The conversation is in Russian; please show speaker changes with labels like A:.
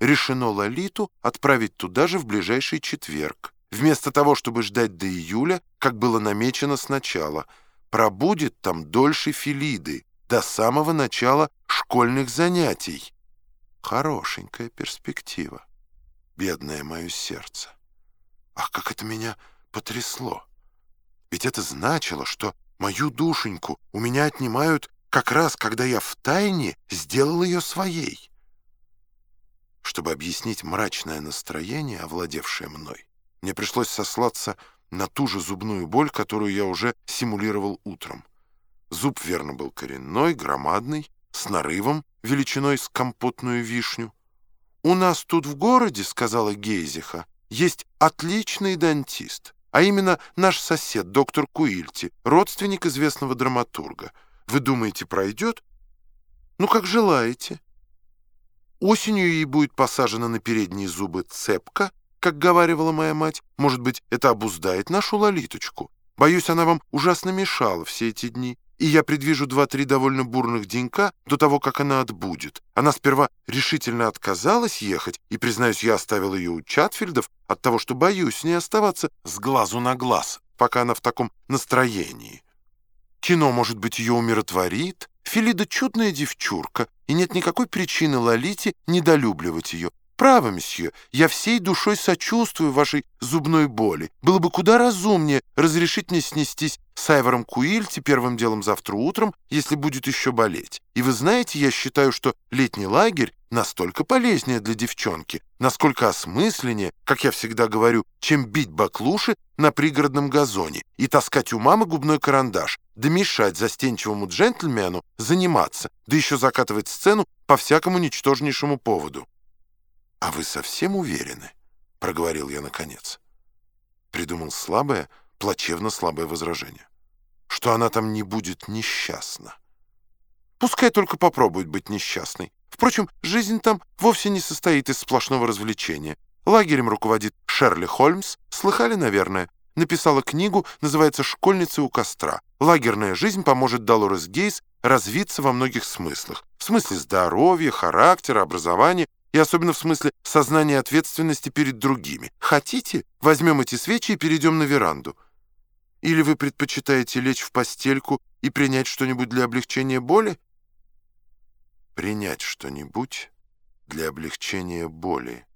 A: решено Лолиту отправить туда же в ближайший четверг. Вместо того, чтобы ждать до июля, как было намечено сначала, пробудет там дольше Филиды, до самого начала школьных занятий. Хорошенькая перспектива. Бедное мое сердце. Ах, как это меня потрясло! Ведь это значило, что мою душеньку у меня отнимают как раз, когда я втайне сделал ее своей. Чтобы объяснить мрачное настроение, овладевшее мной, мне пришлось сослаться на ту же зубную боль, которую я уже симулировал утром. Зуб, верно, был коренной, громадный, с нарывом, величиной с компотную вишню. «У нас тут в городе, — сказала Гейзиха, — есть отличный дантист, а именно наш сосед, доктор Куильти, родственник известного драматурга. Вы думаете, пройдет? Ну, как желаете. Осенью ей будет посажена на передние зубы цепка, как говаривала моя мать. Может быть, это обуздает нашу Лолиточку. Боюсь, она вам ужасно мешала все эти дни и я предвижу два-три довольно бурных денька до того, как она отбудет. Она сперва решительно отказалась ехать, и, признаюсь, я оставил ее у Чатфильдов от того, что боюсь не оставаться с глазу на глаз, пока она в таком настроении. Кино, может быть, ее умиротворит. Филида чудная девчурка, и нет никакой причины Лолите недолюбливать ее. «Право, месье, я всей душой сочувствую вашей зубной боли. Было бы куда разумнее разрешить мне снестись с Айвором Куильти первым делом завтра утром, если будет еще болеть. И вы знаете, я считаю, что летний лагерь настолько полезнее для девчонки, насколько осмысленнее, как я всегда говорю, чем бить баклуши на пригородном газоне и таскать у мамы губной карандаш, да мешать застенчивому джентльмену заниматься, да еще закатывать сцену по всякому ничтожнейшему поводу». «А вы совсем уверены?» — проговорил я наконец. Придумал слабое, плачевно слабое возражение. Что она там не будет несчастна. Пускай только попробует быть несчастной. Впрочем, жизнь там вовсе не состоит из сплошного развлечения. Лагерем руководит Шерли Холмс, слыхали, наверное, написала книгу, называется «Школьница у костра». Лагерная жизнь поможет Долорес Гейс развиться во многих смыслах. В смысле здоровья, характера, образования и особенно в смысле сознания ответственности перед другими. Хотите, возьмем эти свечи и перейдем на веранду? Или вы предпочитаете лечь в постельку и принять что-нибудь для облегчения боли? Принять что-нибудь для облегчения боли.